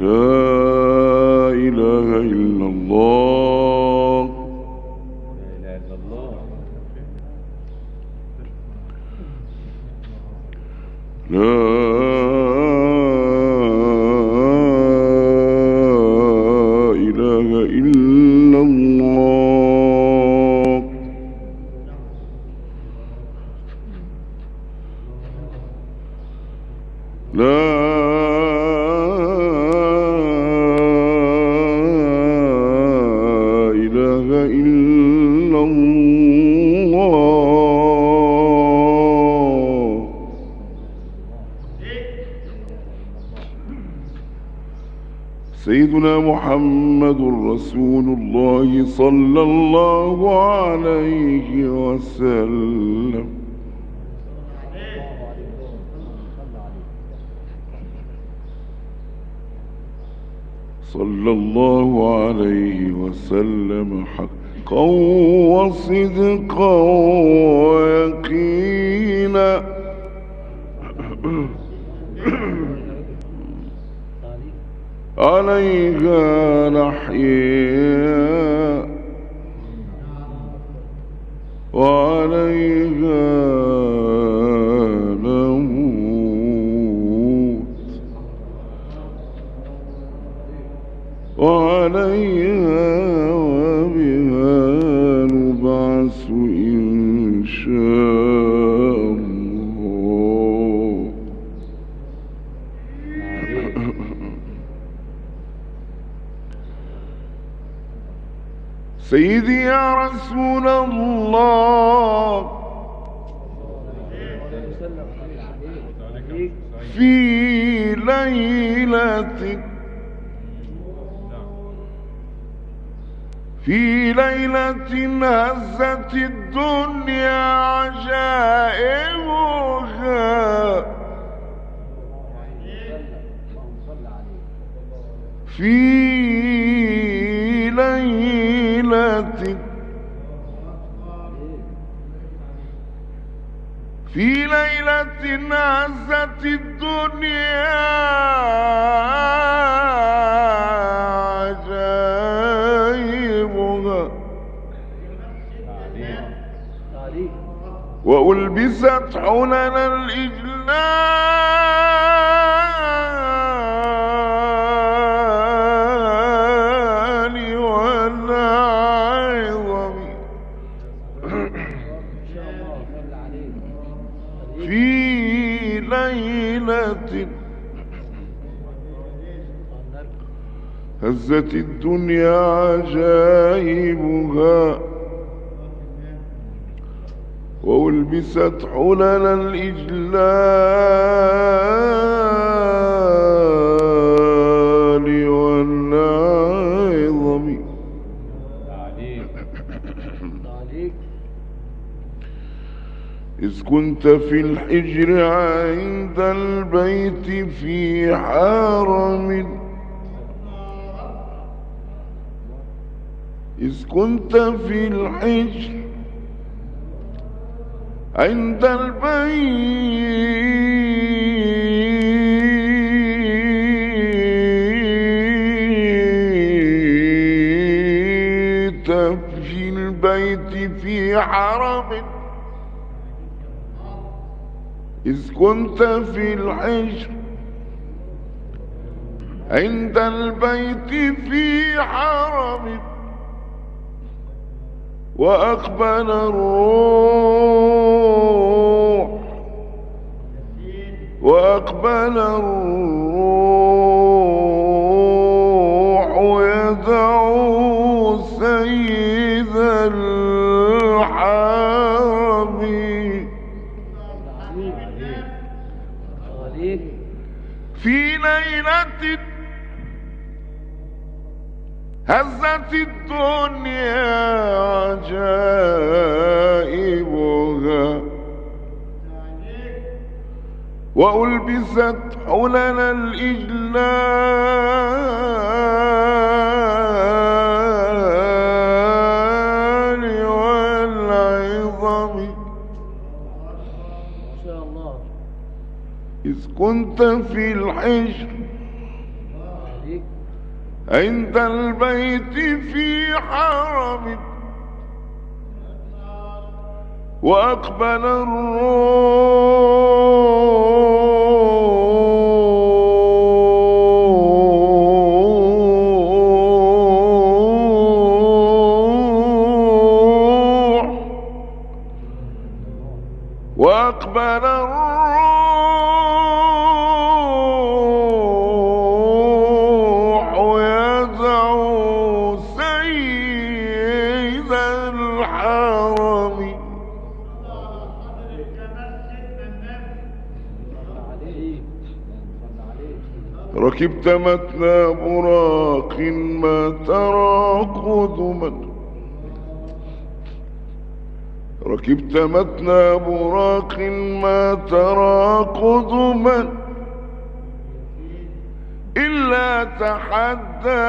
لا إله إلا الله. سيدنا محمد رسول الله صلى الله عليه وسلم. صلى الله عليه وسلم حقا وصدقا ويقينا. عليها نحيا. سيدي يا رسول الله. في ليلتك في ليلة هزت الدنيا عجائبها. في ليلة في ليلة هزت الدنيا عجائبها وألبست حلل الإجلال. هزت الدنيا عجائبها وألبست حلل الإجلال والعظم إذ كنت في الحجر عند البيت في حرم إذ كنت في الحجر عند البيت. في البيت في حرم. إذ كنت في الحجر عند البيت في حرم. وأقبل الروح. وأقبل الروح يدعو هزت الدنيا عجائبها. وألبست حلل الإجلال والعظم. إذ كنت في الحجر عند البيت في حرم. وأقبل الروح. وأقبل الروح. ركبت متنا براق ما ترى قدما ركبت متنا براق ما ترى قدما إلا تحدى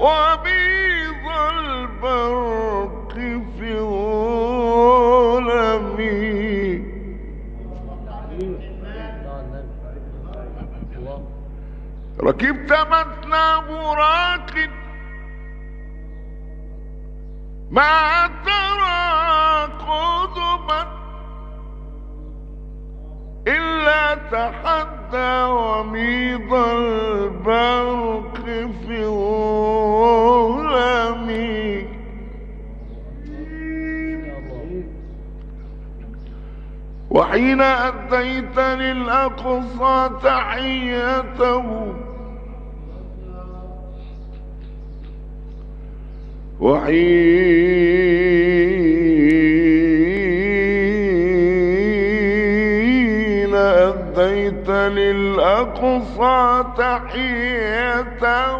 وبيض البرق في الظلم. ركبت متنا براق ما ترى قدما إلا تحدى وميض البرق في الظلم وحين أديت للأقصى تحيته وحين أديت للأقصى تحيته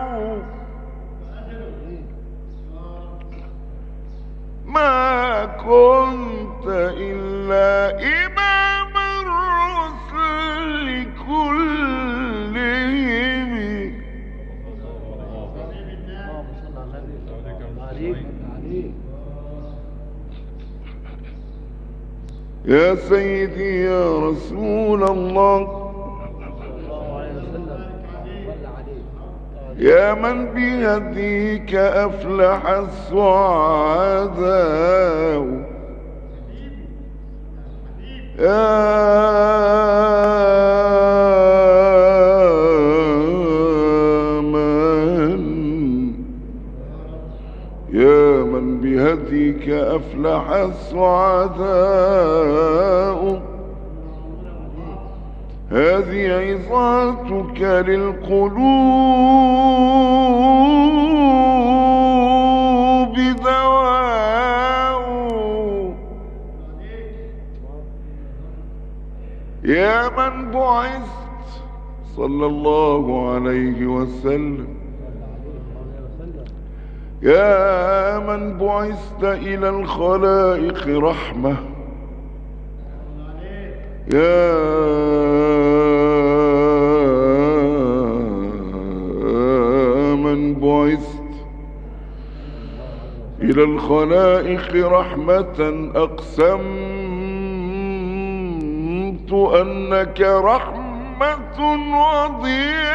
ما كنت إلا إمام يا سيدي يا رسول الله. يا من بهديك أفلح السعداء أفلح السعداء هذه عظاتك للقلوب دواء. يا من بعثت صلى الله عليه وسلم. يا من بعثت إلى الخلائق رحمة. يا من بعثت إلى الخلائق رحمة. أقسمت أنك رحمة وضياء.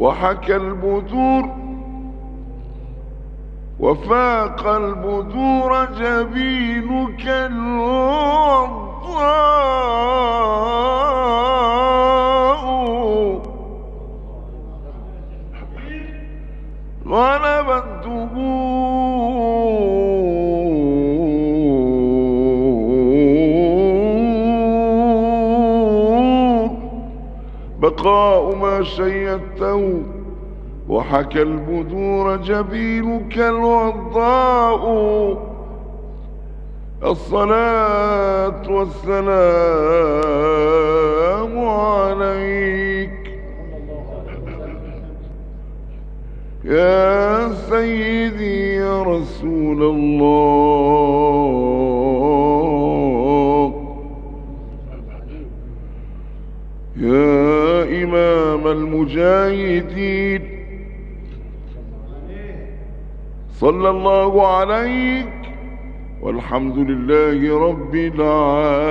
وحكى البدور وفاق البدور جبينك الوضاء شيدته وحكى البدور جبينك الوضاء الصلاة والسلام عليك. يا سيدي يا رسول الله. المجاهدين. صلى الله عليك. والحمد لله رب العالمين.